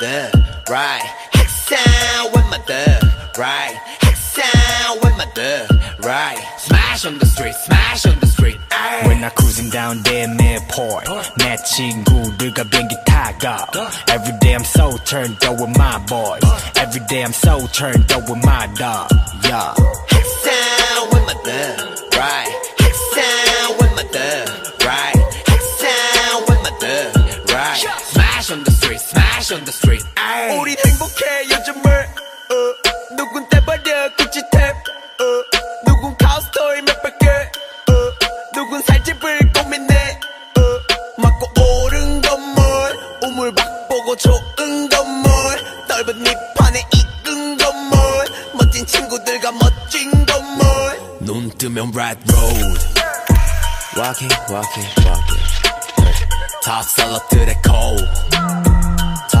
thug, right? Hexound with my thug, right? Hexound with my thug, right? Smash on the street, smash on the street. Ay. When I cruising down damn airport 내 친구들과 비행기 타고 Every day I'm so turned up with my boys Every day I'm so turned up with my dog Yeah Hexound with my thug, right? Hexound with my thug, right? Hexound with my thug, right? Smash on the street, smash On the street. 우린 행복해 요즘을 어. 누군 떼버려 구찌 탭 어. 누군 카우스토이 몇백 개 어. 누군 살집을 고민해 어. 맞고 오른 건물 우물 박 보고 좋은 건물 넓은 잎판에 익은 건물 멋진 친구들과 멋진 건물 눈 뜨면 red road. Walking, walking, walking. 다 셀럽들의 cold.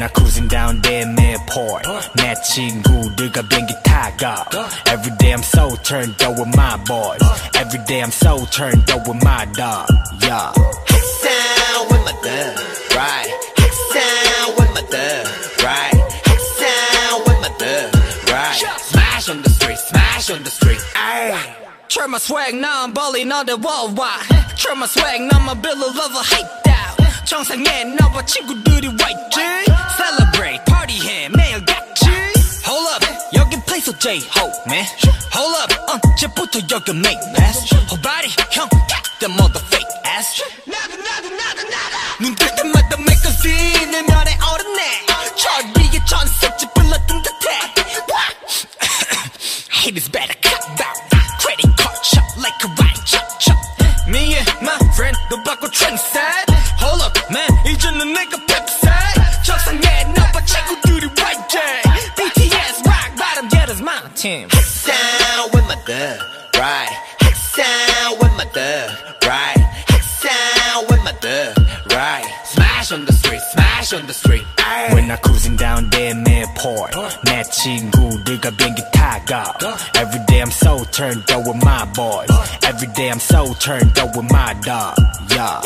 Ay. When I cruising down damn airport 내 친구들과 비행기 타고 Every day I'm so turned up with my boys Every day I'm so turned up with my dog Yeah Hexound with my thug, right? Hexound with my thug, right? Hexound with my thug, right? Smash on the street, smash on the street. Ay. Turn my swag now I'm balling on the worldwide Turn my swag now my bill of love hate down 정상에 너와 친구들이 와 여기 place of J-Hope man Hold up 언제부터 여기 make pass Whole body 형 the mother fake ass 눈뜰 때마다 make a scene 내 면에 오르네 저 위에 전색지 불렀던 듯해 Haters better cut back. Credit card chop like a ride chop chop. Me and my friend 너 바꿔 trendset. Hold up, man. 이제는 내가 Hexound with my thug, right? Hexound with my thug, right? Hexound with my thug, right? Smash on the street, smash on the street. Ay. When I cruising down damn airport 내 친구들과 비행기 타고 Every day I'm so turned up with my boys Every day I'm so turned up with my dog Yeah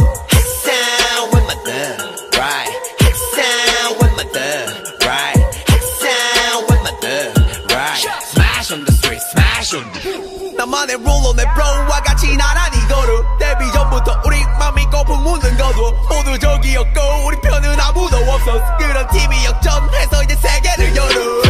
smash on the street, smash on the 나만의 룰로 내 브로와 같이 나란히 걸어 데뷔 전부터 우리 맘이 거품 묻는 거도 모두 적이었고 우리 편은 아무도 없었어. 그런 팀이 역전해서 이제 세계를 열어.